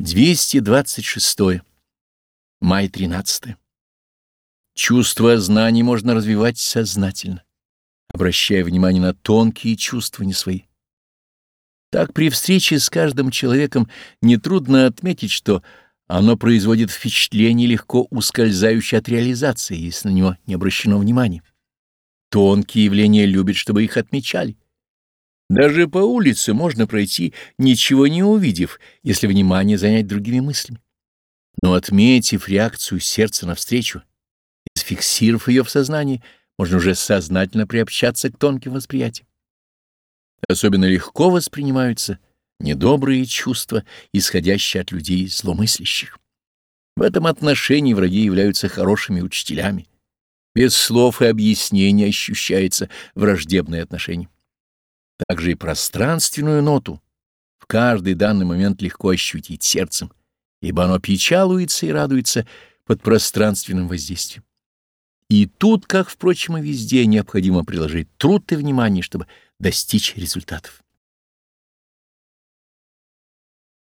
226. Май 13. Чувство знаний можно развивать сознательно, обращая внимание на тонкие чувства не свои. Так при встрече с каждым человеком нетрудно отметить, что оно производит впечатление, легко ускользающее от реализации, если на него не обращено внимания. Тонкие явления любят, чтобы их отмечали. Даже по улице можно пройти, ничего не увидев, если внимание занять другими мыслями. Но отметив реакцию сердца навстречу, и сфиксировав ее в сознании, можно уже сознательно приобщаться к тонким восприятиям. Особенно легко воспринимаются недобрые чувства, исходящие от людей зломыслящих. В этом отношении враги являются хорошими учителями. Без слов и объяснений ощущается враждебное отношение. Также и пространственную ноту в каждый данный момент легко ощутить сердцем, ибо оно печалуется и радуется под пространственным воздействием. И тут, как, впрочем, и везде, необходимо приложить труд и внимание, чтобы достичь результатов.